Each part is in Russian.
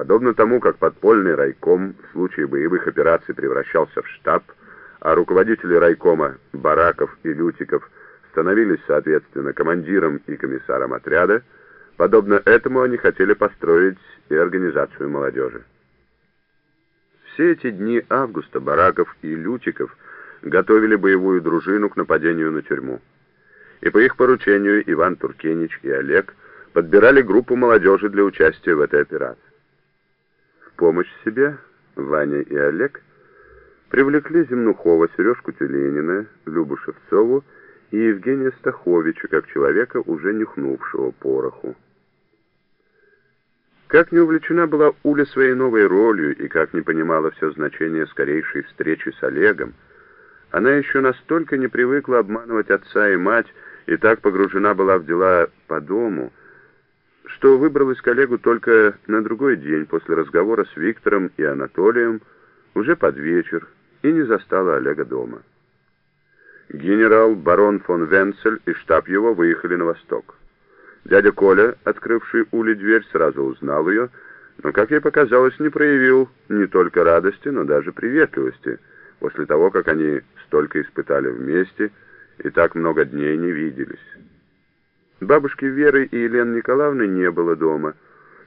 Подобно тому, как подпольный райком в случае боевых операций превращался в штаб, а руководители райкома Бараков и Лютиков становились, соответственно, командиром и комиссаром отряда, подобно этому они хотели построить и организацию молодежи. Все эти дни августа Бараков и Лютиков готовили боевую дружину к нападению на тюрьму. И по их поручению Иван Туркенич и Олег подбирали группу молодежи для участия в этой операции. Помощь себе Ваня и Олег привлекли Земнухова, Сережку Тюленина, Любу Шевцову и Евгения Стаховича, как человека, уже нюхнувшего пороху. Как не увлечена была Уля своей новой ролью и как не понимала все значение скорейшей встречи с Олегом, она еще настолько не привыкла обманывать отца и мать и так погружена была в дела по дому, что выбралась коллегу только на другой день после разговора с Виктором и Анатолием, уже под вечер, и не застала Олега дома. Генерал барон фон Венцель и штаб его выехали на восток. Дядя Коля, открывший Уле дверь, сразу узнал ее, но, как ей показалось, не проявил не только радости, но даже приветливости, после того, как они столько испытали вместе и так много дней не виделись. Бабушки Веры и Елены Николаевны не было дома.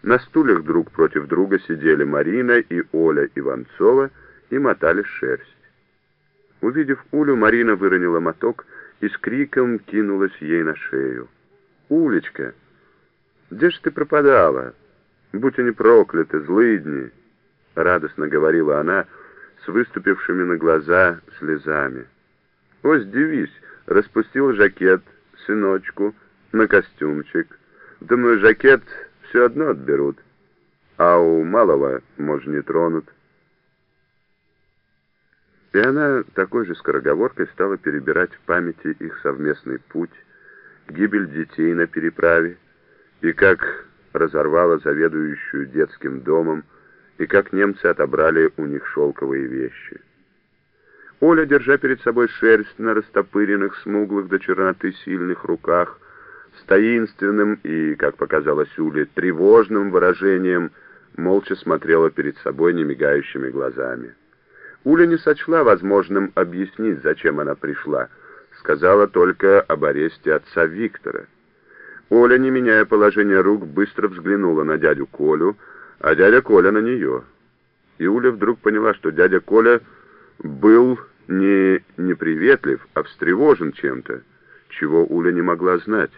На стульях друг против друга сидели Марина и Оля Иванцова и мотали шерсть. Увидев Улю, Марина выронила моток и с криком кинулась ей на шею. «Улечка, где ж ты пропадала? Будь они прокляты, злыдни!» Радостно говорила она с выступившими на глаза слезами. «Ось, дивись, распустил жакет, сыночку, на костюмчик. Думаю, жакет все одно отберут, а у малого, может, не тронут». И она такой же скороговоркой стала перебирать в памяти их совместный путь, гибель детей на переправе, и как разорвала заведующую детским домом, и как немцы отобрали у них шелковые вещи. Оля, держа перед собой шерсть на растопыренных, смуглых до черноты сильных руках, с таинственным и, как показалось Уле, тревожным выражением, молча смотрела перед собой немигающими глазами. Уля не сочла возможным объяснить, зачем она пришла, сказала только об аресте отца Виктора. Оля, не меняя положение рук, быстро взглянула на дядю Колю, а дядя Коля на нее. И Уля вдруг поняла, что дядя Коля был не неприветлив, а встревожен чем-то, чего Уля не могла знать.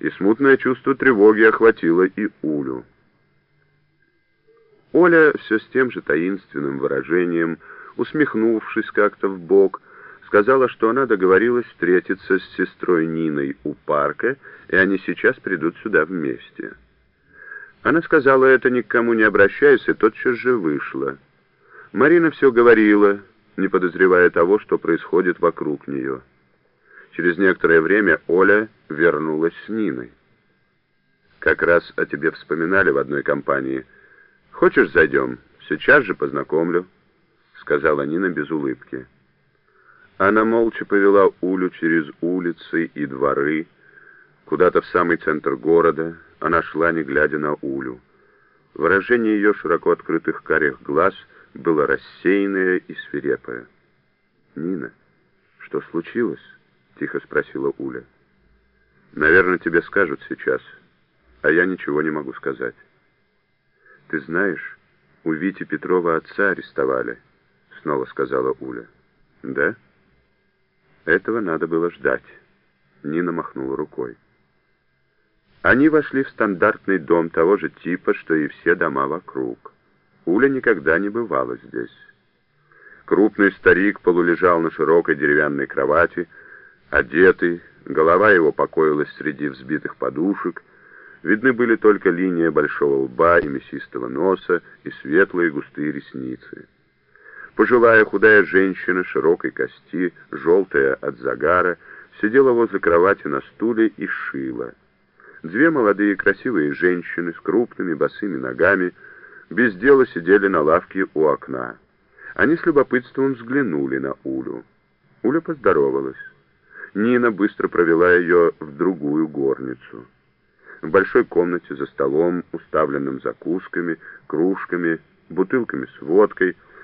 И смутное чувство тревоги охватило и Улю. Оля все с тем же таинственным выражением, усмехнувшись как-то в бок, сказала, что она договорилась встретиться с сестрой Ниной у парка, и они сейчас придут сюда вместе. Она сказала это никому не обращаясь, и тотчас же вышла. Марина все говорила, не подозревая того, что происходит вокруг нее. Через некоторое время Оля вернулась с Ниной. «Как раз о тебе вспоминали в одной компании. Хочешь, зайдем? Сейчас же познакомлю», — сказала Нина без улыбки. Она молча повела Улю через улицы и дворы, куда-то в самый центр города. Она шла, не глядя на Улю. Выражение ее широко открытых карих глаз было рассеянное и свирепое. «Нина, что случилось?» — тихо спросила Уля. «Наверное, тебе скажут сейчас, а я ничего не могу сказать». «Ты знаешь, у Вити Петрова отца арестовали», — снова сказала Уля. «Да?» Этого надо было ждать. Нина махнула рукой. Они вошли в стандартный дом того же типа, что и все дома вокруг. Уля никогда не бывала здесь. Крупный старик полулежал на широкой деревянной кровати, одетый, голова его покоилась среди взбитых подушек, видны были только линия большого лба и мясистого носа и светлые густые ресницы. Пожилая худая женщина широкой кости, желтая от загара, сидела возле кровати на стуле и шила. Две молодые красивые женщины с крупными босыми ногами без дела сидели на лавке у окна. Они с любопытством взглянули на Улю. Уля поздоровалась. Нина быстро провела ее в другую горницу. в большой комнате за столом, уставленным закусками, кружками, бутылками с водкой,